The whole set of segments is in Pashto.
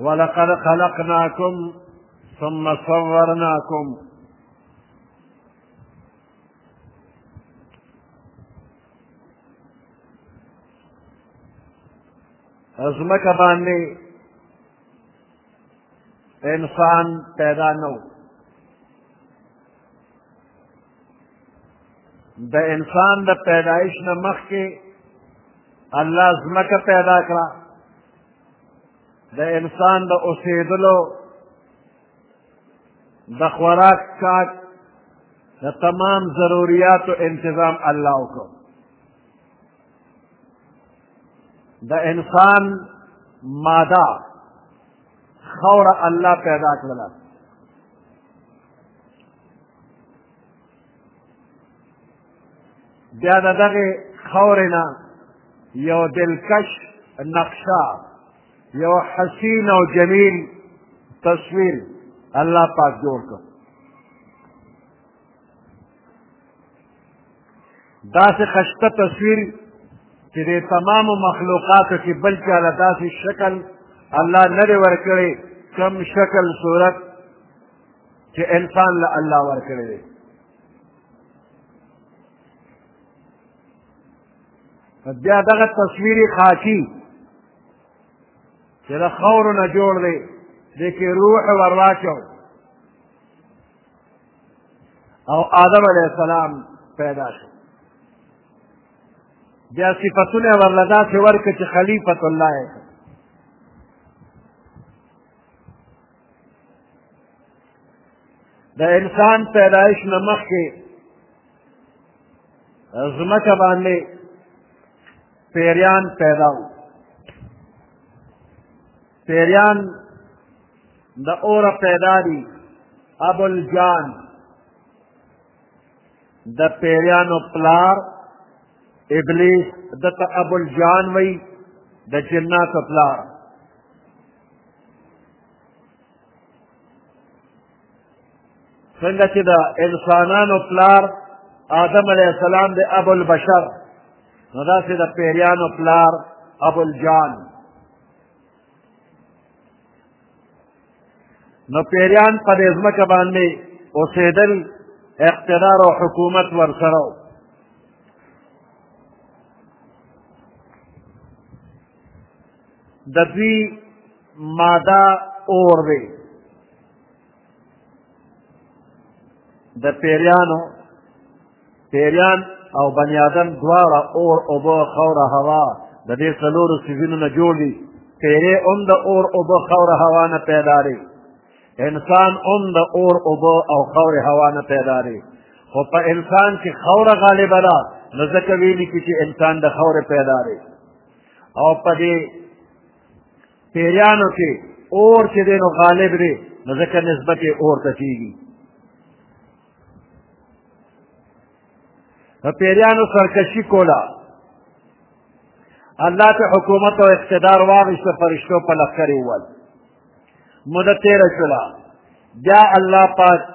ولقد خلقناكم ثم صورناكم ازمکه باندې انسان پیدا نه د انسان د پیدایش نه مخکې الله ځمکه پیدا کړه د انسان د اوسېدلو د خوراک کاک د تمام ضروریاتو انتظام الله وکړو د انسان ماده خوره الله پیدا کړله بیا د دغې خاورې نه یو دلکش نقشه یو حسین او جمیل تصویر الله پاک جوړ کړ داسې خشته تصویر چې د تمامو مخلوقاتو کې بل چا له داسې شکل الله نه دی ورکړی کم شکل صورت چې انسان له الله ورکړی دی بیا دغه تصویر خاکی چې د خاورو نه جوړ دی دې کې روح ور واچو او آدم علیه السلام پیدا شو بیا صفتونه ورله داسې ورکړه چې خلیفة الله یې د انسان پیدایش نه مخکې ځمکه باندې پیریان پیدا وو پیریان د اوره پیدا دي ابوالجان د پیریانو پلار ابلیس دته ابوالجان وی د جناتو پلار څنګه چې د انسانانو پلار آدم علیه السلام د ابوالبشر نو داسې د پیریانو پلار ابوالجان نو پیریان په دې ځمکه باندې اوسېدل اقتدار او حکومت ورسره و د دوی ماده اور دی د پیریانو پیریان او بنی آدم دواړه اور اوبه خوره هوا د دې څلورو سیزونو نه جوړ دي پیرې هم د اور اوبه خوره هوا نه پیدا دی انسان هم د اور اوبه او خورې هوا نه پیدا دی خو په انسان کې خوره غالبه ده نو ځکه ویلي چې انسان د خورې پیدا دی او په دې پیریانو کې اور چې دی نو غالب دی نو ځکه نسبت یې اور ته کېږي په پیریانو سرکشي کوله الله ته حکومت او اقتدار واغېسته فرشتو په لښکر یې وویل موده تېره شوله بیا الله پاک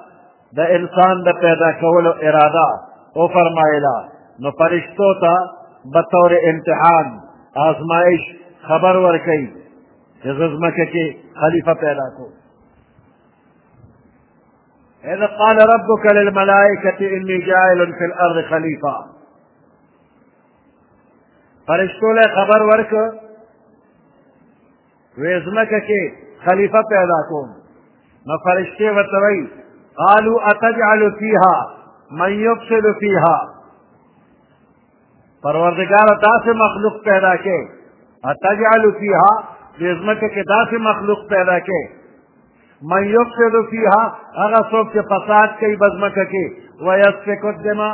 د انسان د پیدا کولو اراده وفرمایله نو فرشتو ته به طور امتحان آزمایش خبر ورکوي چې زه ځمکه کې خلیفه پیدا کړو إذ قال ربك للملائكة إني جاعل في الأرض خليفة فرشتو له خبر ورکړ وې ځمکه کې خلیفه پیدا کوم نو فرشتې ورته وایي قالوا اتجعل فيها من يفسد فيها پروردگار داسې مخلوق پیدا کې اتجعل فيها دې ځمکه کې داسې مخلوق پیدا کې من يفسد فيها هغه څوک چې فساد کوي بزمکه کې ويسفك الدماء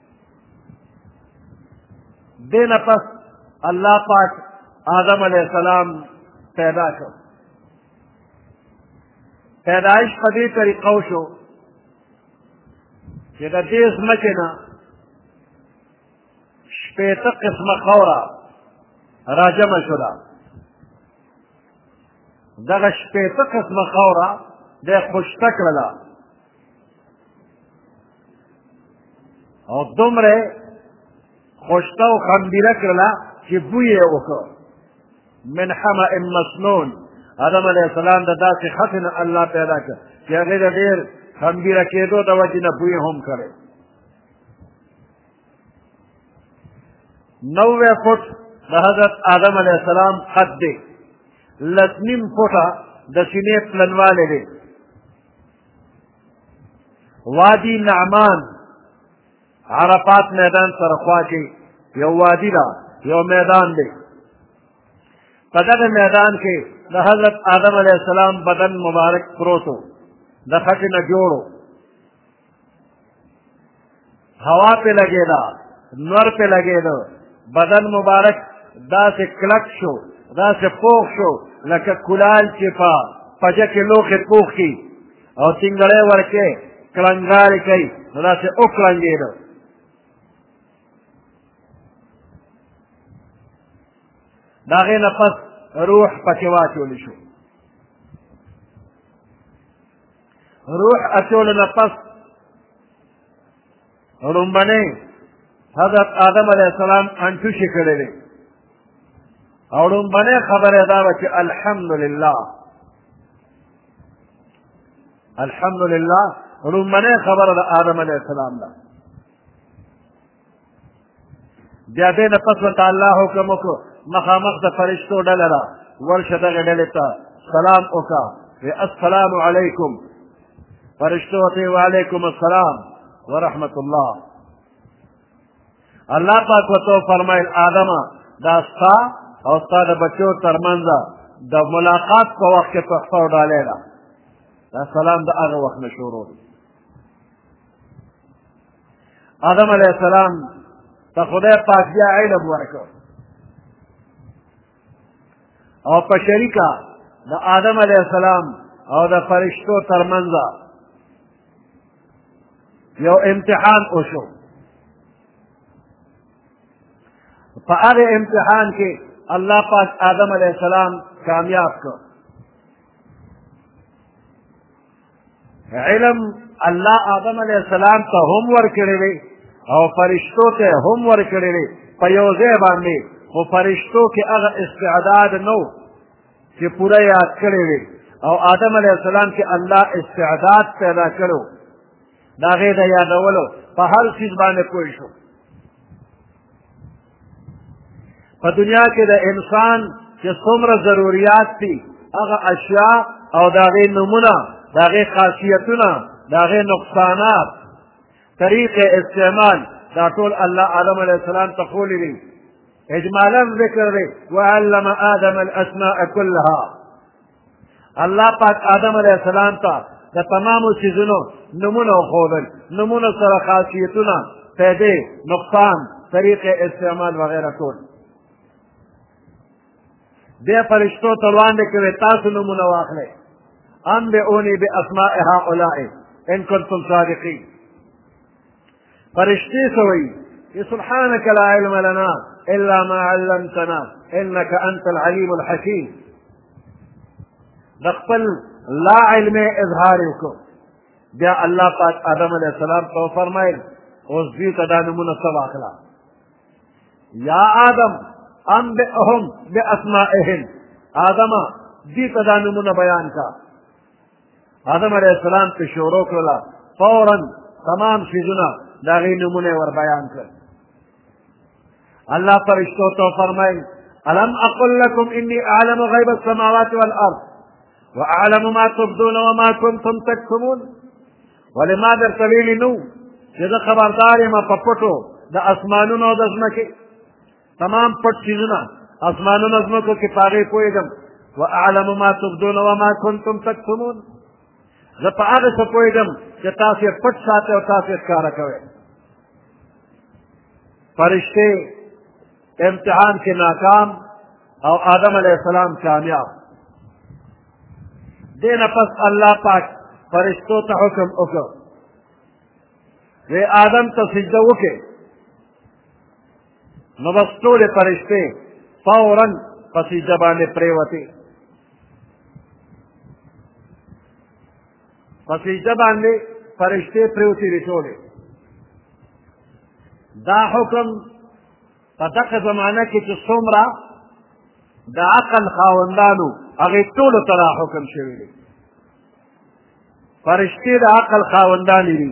دې نه پس الله پاک آدم علیه السلام پیدا کړ پیدایش په دې طریقه وشو چې د دې ځمکې نه شپېته قسمه خاوره راجمع شوله دغه شپېته قسمه خاوره دی خوشته کړله او دومره خوشته او خندیره کړله چې بوی یې وکړ من حمأ مسنون آدم علیه السلام د داسې خټې نه الله پیدا کړ چې هغې د ډېر خندیره کېدو د وجې نه بوی هم کړی نوے فٹ دا حضرت آدم علیہ السلام قد دے لسنیم فٹا دا سینے پلنوالے دے وادي نعمان عرفات میدان سره خوا کې یو وادي ده یو میدان دی په دغه میدان کې د حضرت آدم علیه السلام بدن مبارک پروت و د خټې نه جوړ هوا په لګېدا نور په لګېدو بدن مبارک داسې کلک شو داسې پوخ شو لکه کلال چې په پجه کې لوښې پوخ کړي او تنګړی ورکې کړنګارې کوي نو داسې وکړنګېدو د هغې نه پس روح پکې واچول شو روح اچولو نه پس لومبنی حضرت آدم علیه السلام انټوشې کړی دی او لومبنی خبره دا وه چې الحمدلله الحمدلله لومبنی خبره د آدم علیه السلام ده بیا دې نه پس ورته الله حکم وکړو مخامخ د فرشتو ډله را ورشه دغې ډلې ته سلام وکړه وی السلام علیکم فرشتو ته وعلیکم السلام ورحمت الله الله پاک وته فرمایل آدمه دا ستا او ستا د بچو ترمنځ د ملاقات په وخت کې تحفه او ډالۍ ده دا سلام د هغه وخت نه شروع دی آدم علیه السلام ته خدای پاک بیا علم ورکړ او په شریکه د آدم علیه السلام او د فرشتو ترمنځ یو امتحان وشو په هغه امتحان کې الله پاک آدم علیه السلام کامیاب کړ علم الله آدم علیه السلام ته هم ورکړی دی او فرشتو ته هم ورکړی دی په یو ځای باندې خو فرشتو کې هغه استعداد نه چې پوره یاد کړی وي او آدم علیه السلام کې الله استعداد پیدا کړو د هغې د یادولو په هر څیز باندې پوه شو په دنیا کې د انسان چې څومره ضروریات دي هغه اشیاء او د هغې نومونه د هغې خاصیتونه د هغې نقصانات طریق استعمال دا ټول الله آدم علیه السلام ته ښولي دي اجمالا ذکر دی وعلم آدم الاسماء كلها الله پاک آدم علیه السلام ته د تمامو څیزونو نمونه وښودل نمونه سره خاصیتونه پیدې نقصان طریق استعمال وغیره ټول بیا فرشتو ته وړاندې کوي تاسو نمونه واخلئ انبئوني باسماء هؤلاء ان كنتم صادقين فرشتي سوئ سبحانك لا علم لنا إلا ما علمتنا إنك أنت العليم الحكيم نقبل لا علم إظهاركم کو الله پاک آدم عليه السلام تو فرمائل وزيت دان تدا آخلا آدم أنبئهم بأسمائهم آدم زيت دان من بیان کا آدم علیه السلام پې شروع کړله فورا تمام څیزونه د هغې نومونه یې ور بیان کړل الله فرشتو ته فرمایي ألم أقل لكم إني أعلم غيب السماوات والأرض وأعلم ما تبدون وما كنتم تكتمون ولما درته ویلي نو چې زه خبردار یم په پټو د اسمانونو او د ځمکې تمام پټ چیزونه اسمانونو ځمکو کې په هغې پوهېږم واعلم ما تبدون وما کنتم تکتمون زه په هغه څه پوهېږم چې تاسو یې پټ ساتئ او تاسو یې ښکاره کوئ فرشتې امتحان کې ناکام او آدم علیه السلام کامیاب دې نه پس الله پاک فرشتو ته حکم وکړ وی آدم ته سجده وکړي نو بس ټولې فرشتې فورا په سجده باندې پرېوتې په سجده باندې فرشتې پرېوتې وې ټولې دا حکم په دغه زمانه کې چې څومره د عقل خاوندانو هغې ټولو ته دا حکم شوی دی فرشتې د عقل خاوندان دي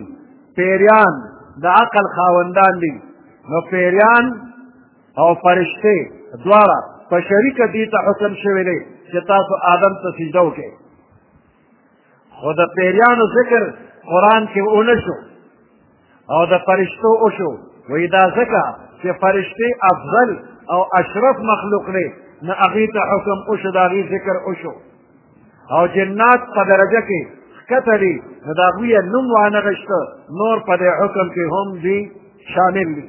پیریان د عقل خاوندان دي نو پیریان او فرشتې دواړه په شریکه دې ته حکم شوی دی چې تاسو آدم ته سجده وکړئ خو د پیریانو ذکر قرآن کې ونه شو او د فرشتو وشو وایي دا ځکه چې فرشتې افضل او اشرف مخلوق دی نه هغې ته حکم وشو د هغې ذکر وشو او جنات په درجه کې ښکته دي نو د هغوی یې نوم وانغښته نور په دې حکم کې هم دي شامل دي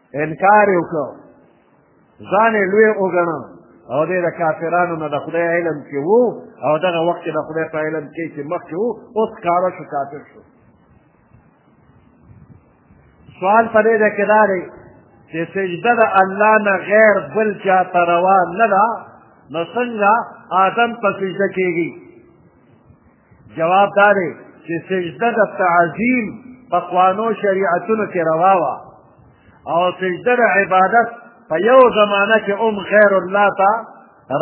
انکار یې وکړ ځان یې لوی وګڼه او دی د کافرانو نه د خدای علم کې و او دغه وخت د خدای په علم کې چې مخکې و اوس کاره شو کافر شو سوال په دې ده کې دا دی چې سجده د الله نه غیر بل چا ته روا نه ده نو څنګه آدم په سجده کېږي جواب دا دی چې سجده د تعظیم په خوانو شریعتونو کې روا وه او سجده د عبادت په یو زمانه کې هم غیر الله ته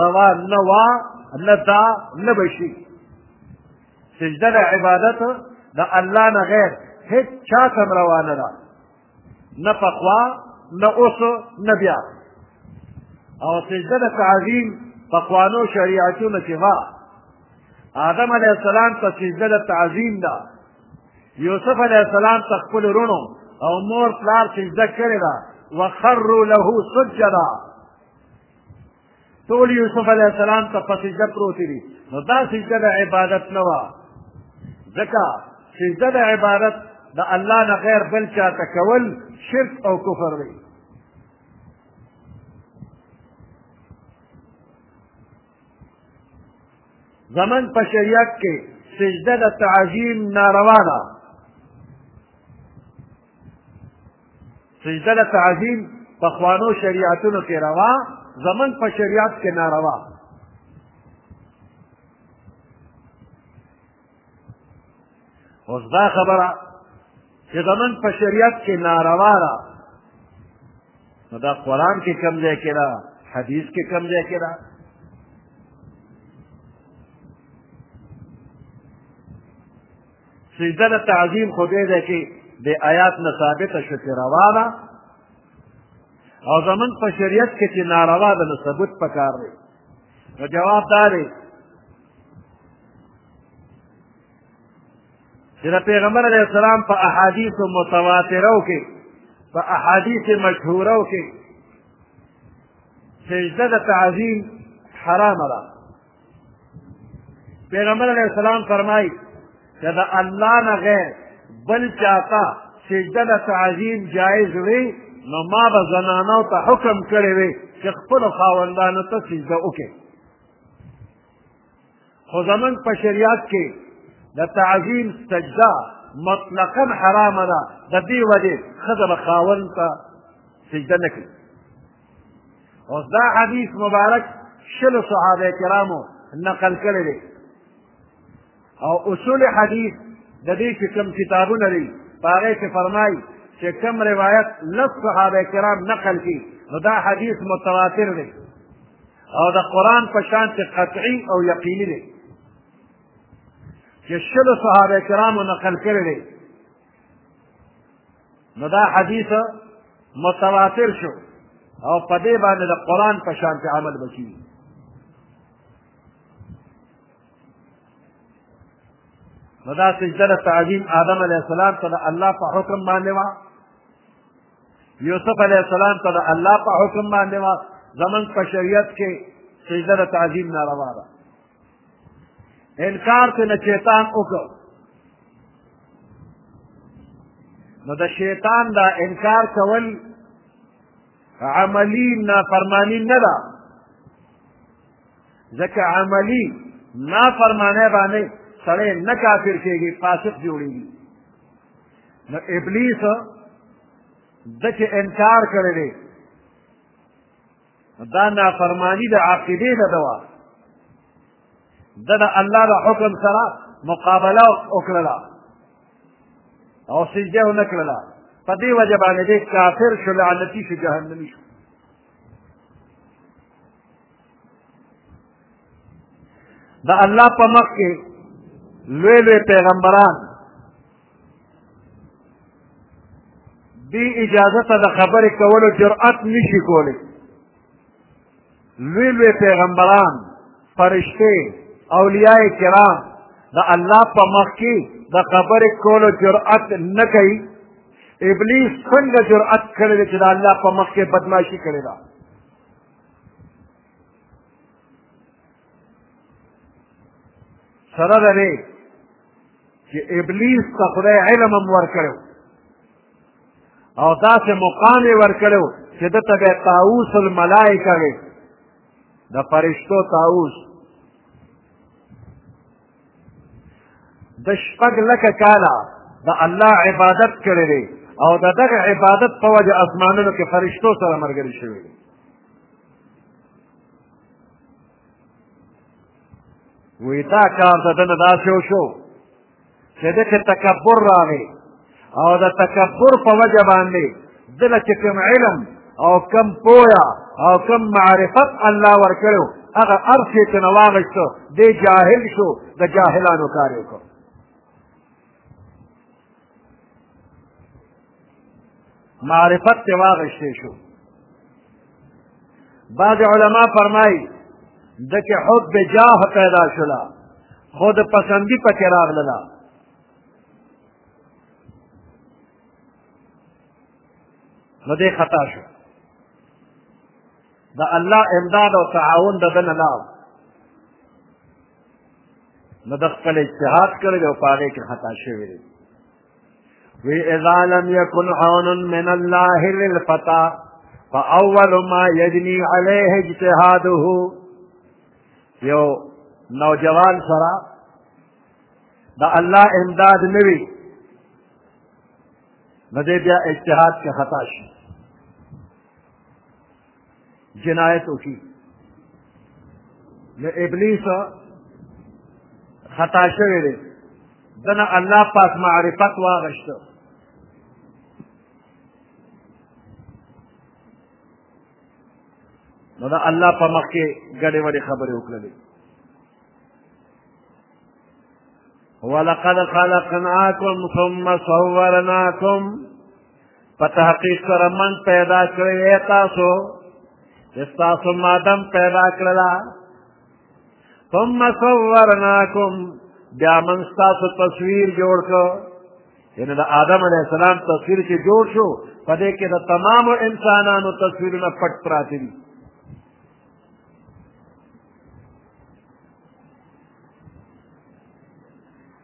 روا نه وه نه دا نه به شي سجده د عبادت د الله نه غیر هیڅ چا ته هم روا نه ده نه پخوا نه اوس نه بیا او سجده د تعظیم پخوانو شریعتونو کې وه آدم علیه السلام ته سجده د تعظیم ده یوسف علیه السلام ته خپل رونو او مور پلار سجده کړې ده وخرو له سجدا ټول یوسف علیه السلام ته په سجده پروتې دي نو دا سجده د عبادت نه وه ځکه سجده د عبادت د الله نه غیر بل چا ته کول شرک او کفر دی زمن په شریعت کې سجده د تعظیم ناروا ده سجده د تعظیم پخوانو شریعتونو کې روا زمن په شریعت کې ناروا اوس دا خبره چې زمن په شریعت کې ناروا ده نو دا قرآن کې کم ځای کې ده حدیث کې کم ځای کې ده سجده د تعظیم خو دې ده چې د آیات نه ثابته شو چې روا ده او زمونږ په شریعت کې چې ناروا ده نو ثبوت پکار دی نو جواب دا دی چې د پیغمبر علیه السلام په احادیثو متواترو کې په احادیث مشهورو کې سجده د تعظیم حرامه ده پیغمبر علیه السلام فرمایي چې د الله نه غیر بل چاته سجده د تعظیم جایز وي نو ما به زنانو ته حکم کړی وي چې خپلو خاوندانو ته سجده وکړي خو زمونږ په شریعت کې د تعظیم سجده مطلقا حرامه ده د دې وجې ښځه به خاوند ته سجده نه کوي اوس دا حدیث مبارک شلو صحابه کرامو نقل کړی دی او اصول حدیث د دې چې کوم کتابونه دي په هغه کې فرمایي چې کوم روایت لس صحابه کرام نقل کړي نو دا حدیث متواتر دی او د قرآن په شان چې قطعي او یقیني دی چې شلو صحابه کرامو نقل کړی دی نو دا حدیث متواتر شو او په دې باندې د قرآن په شان کې عمل به کېږي نو دا سجده د تعظیم آدم علیه السلام ته د الله په حکم باندې وه یوسف علیه السلام ته د الله په حکم باندې وه زمونږ په شریعت کې سجده د تعظیم ناروا ده انکار ته نه شیطان وکړ نو د شیطان دا انکار کول عملی نافرمانی نه ده ځکه عملی نافرمانه باندې سړی نه کافر کېږي فاسق جوړېږي نو ابلیس د چې انکار کړی دی دا نافرمانی د عقیدې د دوا د الله د حکم سره مقابله وکړه او سجده ونه کړله په دې وجه باندې دی کافر شو لعنتي شو جهنمي شو د الله په مخ کې لوی لوی پیغمبران بی اجازه ته د خبرې کولو جرأت نشي کولی لوی لوی پیغمبران فرشته اولیاء کرام د الله په مخ کې د خبرې کولو جرأت نه کوي ابلیس څنګه جرأت کړی دی چې د الله په مخ کې بدمعاشي کړې ده سره ده چې ابلیس ته خدای علم هم ورکړی او داسې مقام یې ورکړی چې ده ته به طاووس الملایکه وي د فرشتو طاووس د شپږ لکه کاله د الله عبادت کړی دی او د دغه عبادت په وجه اسمانونو کې فرشتو سره ملګري شوي دي وی دا کار د ده نه داسې وشو چې ده کې تکبر راغی او د تکبر په وجه باندې ده له چې کوم علم او کم پویا او کم معرفت الله ورکړو هغه هر څه یې ترنه واخېستو دی جاهل شو د جاهلانو کار یې وکړو معرفت ته واغشته شو بعض علما فرمایي دکې حب جاه پیدا شولا خود پسندی پکې راغله نو دې خطا شو د الله امداد او تعاون د ده نه نه نو د خپل اجتهاد کړی دی او په هغې کې خطا شوی دی وی اذا لم يكن عون من الله للفتى فاول ما يجني عليه اجتهاده یو نوجوان سره د الله امداد نه وي نو دی بیا اجتهاد کې خطا شي جنایت وکړي نو ابلیس خطا شوی دی دنه الله پاک معرفت واغشته نو دا الله په مخ کې ګډې وډې خبرې وکړلې ولقد خلقناكم ثم صورناكم په تحقیق سره من پیدا کړی اے تاسو استاسو مادم پیدا کړلا ثم صورناکم بیا من ستاسو تصویر جوړ کړ یعنی د آدم علیه السلام تصویر چې جوړ شو په دې کې د تمامو انسانانو تصویرونه پټ پراته دي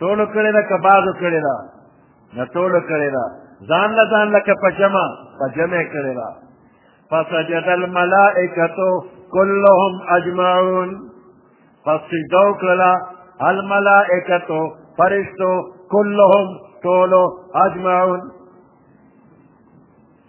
ټولو کړې ده که بعضو کړې ده نه ټولو کړې ده ځان له ځان له که په جمع په جمع یې کړې ده فسجد الملائکتو کلهم اجمعون پس سجده وکړله الملائکتو فرشتو کلهم ټولو اجمعون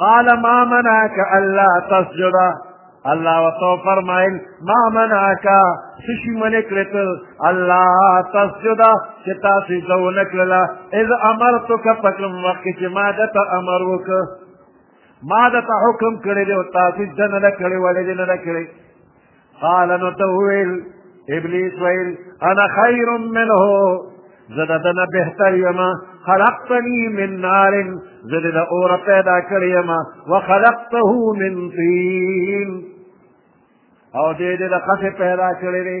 قال ما منعك الا تسجد الله وتو فرمایل ما منعك سشي من کړت الله تسجد چې تاسو زو نکړلا اذ امرتك فكم وقت چې ما دته امر وک ما دته حکم کړی دی او تاسو دنه کړی ولې دنه کړی قال نو ته وویل ابلیس ویل انا خیر منه زه د ده نه بهتر یم خلقتني من نار زه د اوره پیدا کړی یم وخلقته من طین او دې دې د خسې پیدا کړی دی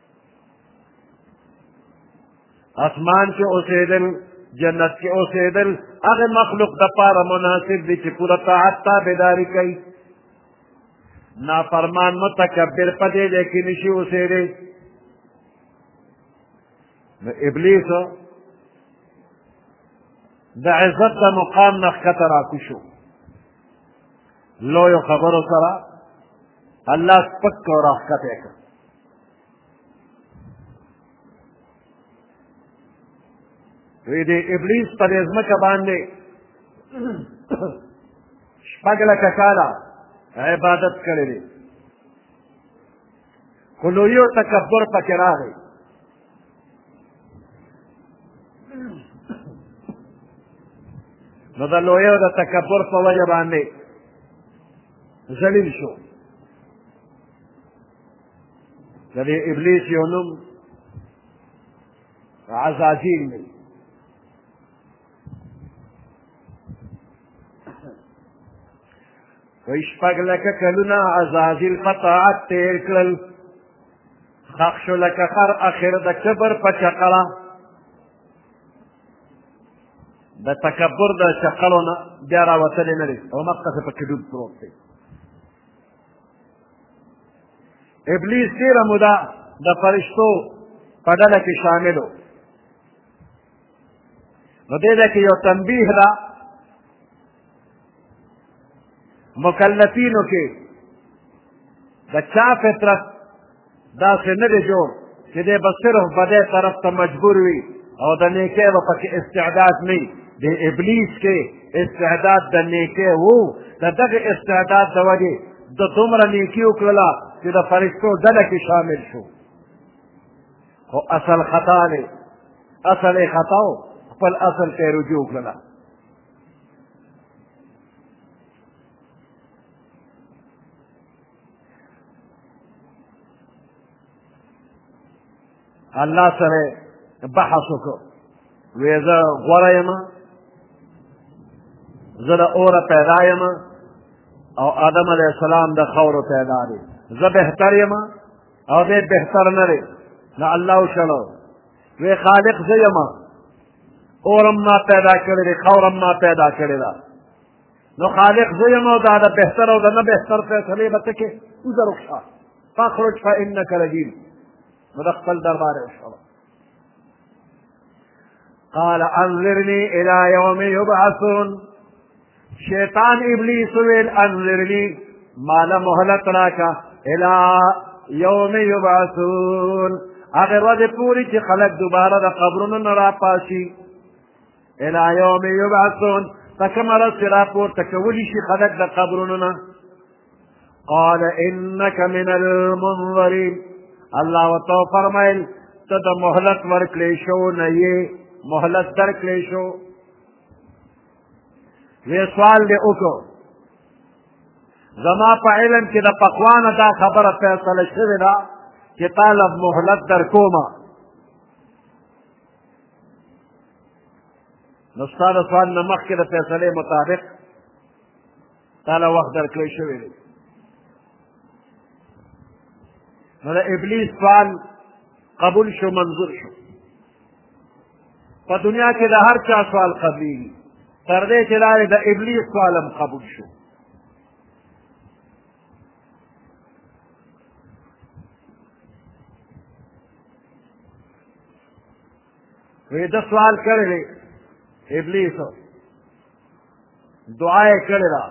اسمان کې اوسېدل جنت کې اوسېدل هغه مخلوق د پاره مناسب دي چې پوره طاعت تابعداري کوي نافرمان متکبر په دې ځای کې نشي اوسېدی نو ابلیس د عزت د مقام نه ښکته راکوشو لویو خبرو سره الله سپک او راښکته کړ وی دی ابلیس په دې ځمکه باندې شپږ لکه کاله عبادت کړی دی خو لوی او تکبر پکې راغی نو د لوی او د تکبر په وجه باندې ذلیل شو د دې ابلیس یو نوم عزازیل دی وی شپږ لکه کلونه عزازیل په طاعت تېر کړل خښ شو لکه خر اخر د کبر په چقله د تکبر د چقلو نه بیا راوتلی نه دی او مخکې په کډوب پروت دی ابلیس ډېره موده د فرشتو په ډله کې شامل و نو دې ده کې یو تنبیه ده مکلفینو کې د چا فطرت داسې نه دی جوړ چې دی به صرف بدې طرف ته مجبور وي او د نیکۍ به پکې استعداد نه وي د ابلیس کې استعداد د نیکۍ و د دغه استعداد د وجې د دومره نیکي وکړله چې د فرشتو ډله کې شامل شو خو اصل خطا دی اصل یې خطا و خپل اصل ته یې رجوع کړله الله سره بحث وکړو وی زه غوره یم زه د اوره پیدا یم او آدم علیه السلام د خاورو پیدا دی زه بهتر یم او دی بهتر نه دی نه الله وشړو وی خالق زه یم اورم ما پیدا کړی دی خاورم ما پیدا کړی ده نو خالق زه یم او دا د بهتر او د نه بهتر فیصلې به ته کې وزرکشه فاخرج فانک رجیم نو د خپل درباره وشړو قال انظرني الى يوم يبعثون شیطان ابلیس ویل انظرني مال مهلت راکا الى يوم يبعثون هغه ورځ پوری چې خلک دوباره د قبرونو نه راپاشي الى يوم يبعثون په کومه ورځ چې راپورته کولی شي خلک د قبرونو نه قال انك من المنظرين الله وتو فرمایل ته د مهلت ورکړې شو نه یې مهلت درکړې شو وی سوال دې وکړو زما په علم کې د پخوانه دا خبره فیصله شوې ده چې طالب مهلت در کومه نو ستا د سوال نه مخکې د فیصلې مطابق تاله وخت درکړی شوی دی نو د ابلیس سوال قبول شو منظور شو په دنیا کې د هر چا سوال قبلیږي تر دې چې لارې د ابلیس سوال هم قبول شو وی ده سوال کړی دی ابلیس دعا یې کړې ده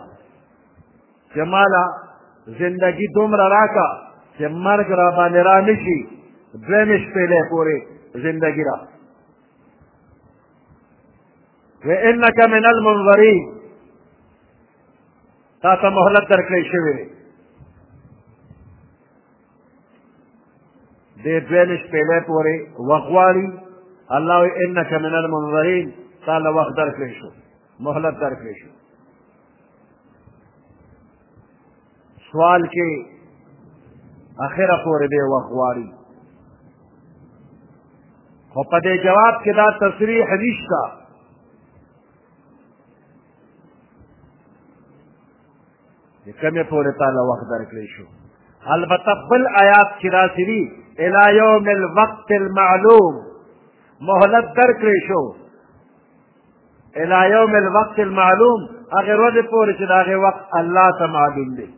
چې ماله زندگی دومره راکه چې مرګ را باندې را نه شي دویمې شپېلې پورې زندگی را و انک من المنظرین تا ته مهلت درکړی شوی دی دې دویلې شپېلې پورې وخت غواړي الله وایي انک من المنظرین تا له وخت درکړی شو مهلت درکړی شو سوال کې اخره پورې به وخت غواړي خو په دې جواب کې دا تصریح نشته د کومې پورې تعالی وخت درکړی شو البته بل آیات کې راځي دي الی یوم الوقت المعلوم مهلت درکړی شو الی یوم الوقت المعلوم هغه ورځ پورې چې د هغې وخت الله ته معلوم دی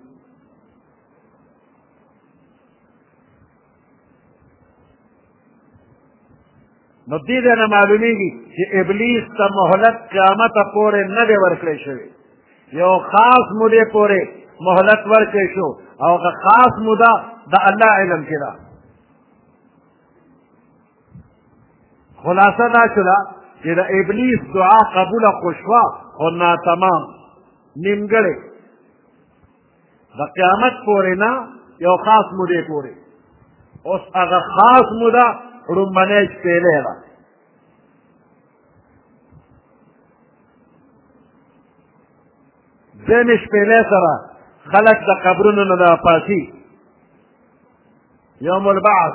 نو دې ځای نه معلومېږي چې ابلیس ته مهلت قیامت پورې نه دی ورکړی شوی یو خاص مودې پورې مهلت ورکړی شو او هغه خاص موده د الله علم کې ده خلاصه دا شوله چې د ابلیس دعا قبوله خو شوه خو ناتمام نیمګړې د قیامت پورې نه یو خاص مودې پورې اوس هغه خاص موده ړومبنۍ شپېلې ده ځینې شپېلې سره خلک د قبرونو نه راپاڅي یوم البعث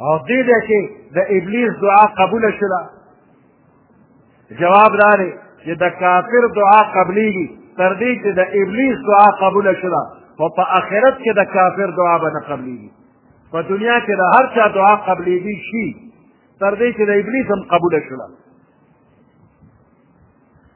او دې ده چې د ابلیس دعا قبول شوله جواب دا دی چې د کافر دعا قبلیږي تر دې چې د ابلیس دعا قبول شوله خو په آخرت کې د کافر دعا به نه قبلیږي په دنیا کې د هر چا دعا قبلیږي شي تر دې چې د ابلیس هم قبول شوله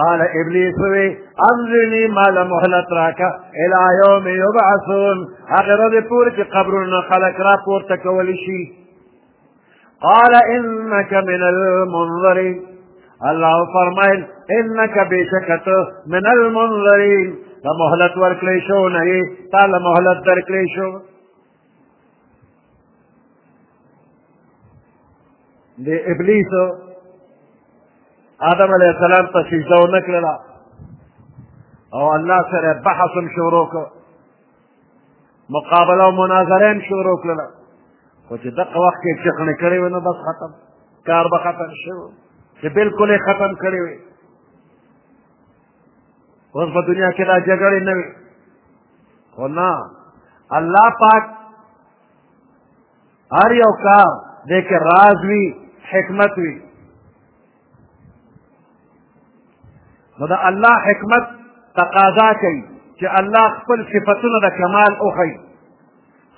قال ابلیس وی انظرنی مال محلت راکا الى یوم یبعثون هغه ورځ پورې چې قبرونه خلک را پورته کول شي قال انك من المنظرين الله فرمایل انك بشکت من المنظرين ته مهلت ورکړې شو نه یې تا له مهلت درکړې شو د ابلیس آدم علیه السلام ته سجده ونه کړله او الله سره بحث هم شروع کړ مقابله او مناظره هم شروع کړله خو چې دغه وخت کې چخنې کړې وې نو بس ختم کار به ختم شو چې بلکل یې ختم کړی وي اوس په دنیا کې دا جګړې نه وي خو نه الله پاک هر یو کار دې کې راز وي حکمت وي نو د الله حکمت تقاضا کوي چې الله خپل صفتونه د کمال وښیي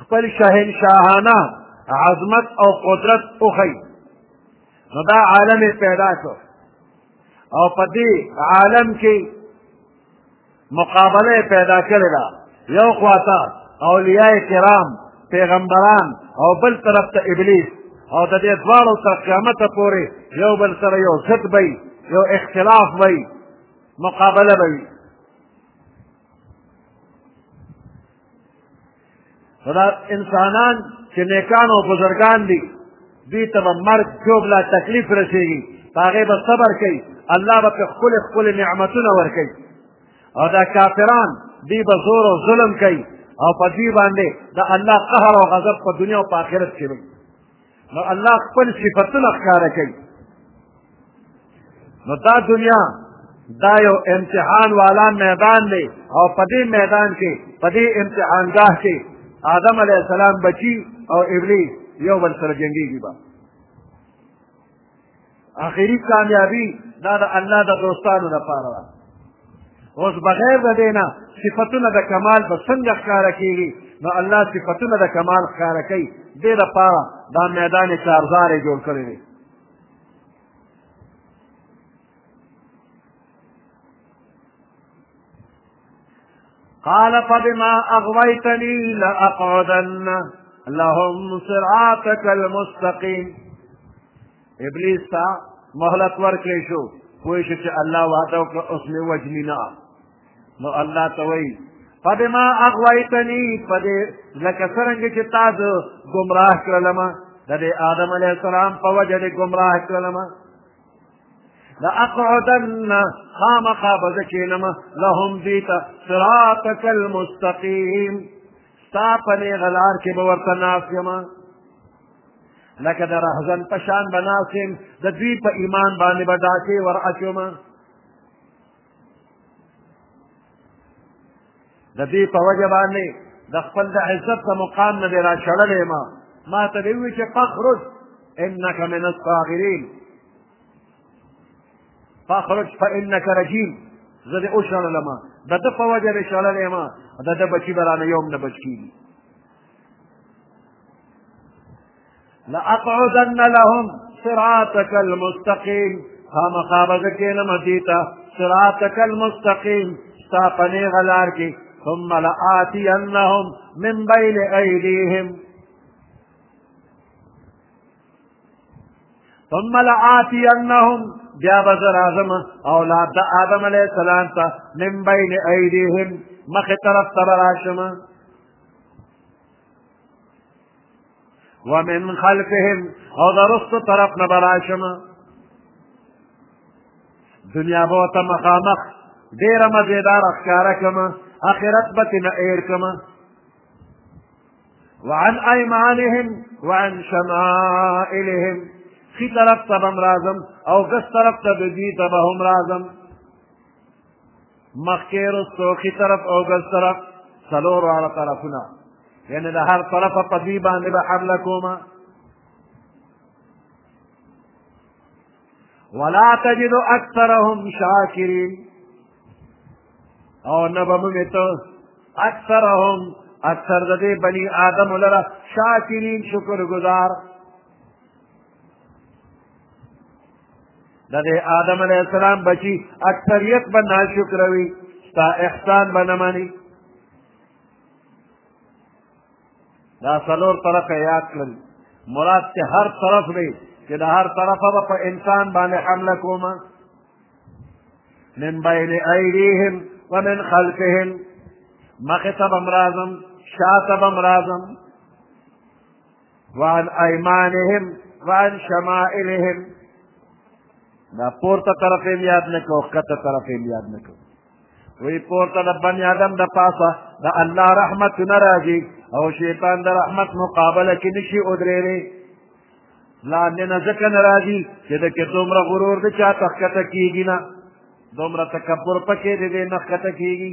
خپل شهنشاهانه عظمت او قدرت وښیي نو دا عالم پیدا کړ او په دې عالم کې مقابله پیدا کړې ده یو خواته اولیاء کرام پیغمبران او بل طرف ته ابلیس او د دې دواړو تر قیامته پورې یو بل سره یو ضد به یو اختلاف به مقابله به دا انسانان چې نیکان او بزرګان دي دوی ته به مرګ ژوبله تکلیف رسېږي په هغې به صبر کوي الله به پرې ښکلې ښکلې نعمتونه ورکوي او دا کافران دوی به زور او ظلم کوي او په دوی باندې د الله قهر او غضب په دنیا او په آخرت کې وي نو الله خپل صفتونه ښکاره کوي نو دا دنیا دا یو امتحان والا میدان دی او په دې میدان کې په دې امتحانګاه کې آدم علیه السلام بچي او ابلیس یو بل سره جنګېږي به آخري کامیابي دا د الله د دوستانو لپاره ده اوس بغیر د دې نه صفتونه د کمال به څنګه ښکاره کېږي نو الله صفتونه د کمال ښکاره کوي دې لپاره دا میدان چارزار یې جوړ کړی دی قال فبما اغويتني لاقعدن لهم صراطك المستقيم ابلیس تا مهلت ورکړې شو پوه شو چې الله وعده وکړه اوس مې وجني نه نو الله ته وایي فبما اغويتني فدې لکه څرنګه چې تاسو ګمراه کړلم د دې آدم علیه السلام په وجه دې ګمراه کړلم لأقعدن خامخا بزه کینم لهم دوی ته صراطک المستقیم ستا په نیغه لار کې به ورته ناست یم لکه د رهزن په شان به ناست یم د دوی په ایمان باندې به ډاکې ور اچوم د دې په وجه باندې د خپل د عزت د مقام نه دی راچړلی ما ما ته دې وویل چې فخرج انک من الصاغرین فخرج فانک رجیم زه دې وشړلم د ده په وجه دې شړلی ما د ده بچي به رانه یو هم نه بچ کېږي لاقعدن لهم صراطك المستقيم خامخا به زه کېنم دوی ته صراطک المستقیم ستا په نېغه لار کې ثم لآتینهم من بین ایدیهم ثم لآتینهم بیا به زه راځم اولاد د آدم علیه السلام ته من بین ایدیهم مخې طرف ته به راشم ومن خلفهم او د رستو طرف نه به راشم دنیا به ورته مخامخ ډېره مزېداره ښکاره کړم آخرت به ترنه ایر کړم وعن ايمانهم وعن شمائلهم خي طرف ته به هم راځم او ګس طرف ته د دوی ته به هم راځم مخکې رستو ښي طرف او ګس طرف څلور واړه طرفونه یعنې د هر طرفه په دوی باندې به حمله کوم ولا تجد اکثرهم شاکرین او نه به موږ ته اکثرهم اکثر د دې بني آدم لره شاکرین شکر گزار د دې آدم علیه السلام بچي اکثریت به ناشکر وي ستا احسان به نه مني دا څلور طرفه یاد کړل مراد چې هر طرف دی چې د هر طرفه به په انسان باندې حمله کومه من بین ایدیهم ومن خلفهم مخې ته به هم راځم شا ته به هم راځم وعن ايمانهم وعن شمائلهم دا پورته طرف یې یاد نه کو کته طرف یې یاد نه کو وی پورته د بنی آدم د پاسه د الله رحمت نه راځي او شیطان د رحمت مقابله کې نشي ودرېږي لاندې نه ځکه نه راځي چې د کې دومره غرور د چا تخکته کېږي نه دومره تکبر پکې د دې نه ښکته کېږي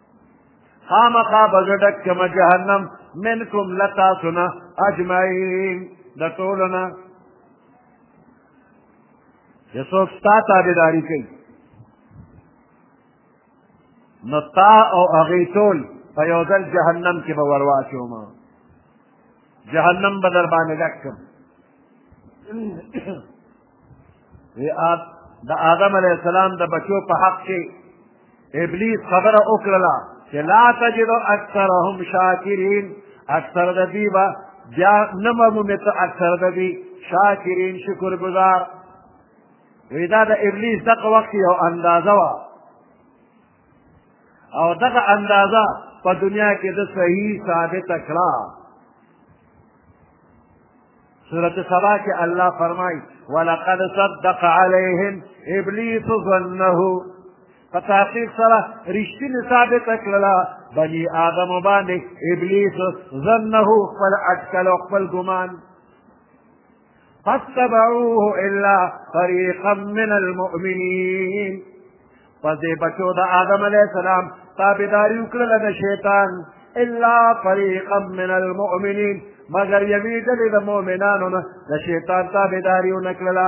خامخا به زه ډک کړم جهنم منکم له تاسو نه اجمعین د ټولو نه چې څوک ستا تابعداري کوي نو تا او هغوی ټول په یو ځل جهنم کې به ور واچوم جهنم به در باندې ډک کړم د آدم علیه السلام د بچو په حق کې ابلیس خبره وکړله چې لا تجد اکثرهم شاکرین اکثر د دوی به بیا نه معلومې ته اکثر د دوی شاکرین شکر گزار وی دا د ابلیس دغه وخت یو اندازه وه او دغه اندازه په دنیا کې د صحیح ثابته کړه سورة سبا کې الله فرمایي ولقد صدق عليهم ابلیس ظنه په تحقیق سره رښتینې ثابته کړله بني آدم باندې ابلیس ظنه خپل اټکل او خپل ګمان فاتبعوه الا فريقا من المؤمنين پس دې بچو د آدم علیه السلام تابعداري وکړله د شیطان الا فريقا من المؤمنين مگر یوې ډلې د مؤمنانو نه د شیطان تابعداري ونه کړله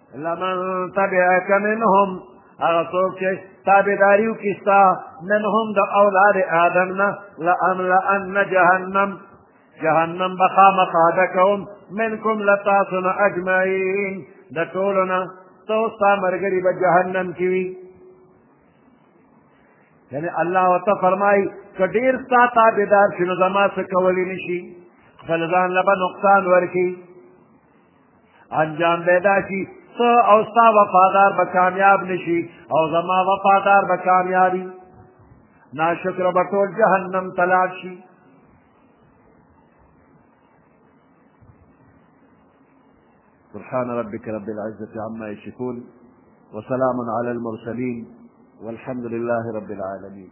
لمن تبعك منهم هغه څوک چې تابعداري وکړي ستا منهم د اولاد آدم نه لاملأن جهنم جهنم به خامخا ډکوم منکم له تاسو نه اجمعین د ټولو نه ته او ستا ملګري به جهنم کې وي یعنی الله ورته فرمایي که ډېر ستا تابعدار شي نو زما څه کولی نه شي خپل ځان له به نقصان ورکړي انجام پیدا شي ته او ستا وفادار به کامیاب نشي او زما وفادار به کامیابي ناشکره به ټول جهنم ته لاړ شي سبحان ربك رب العزة عما يشكون وسلام على المرسلين والحمد لله رب العالمين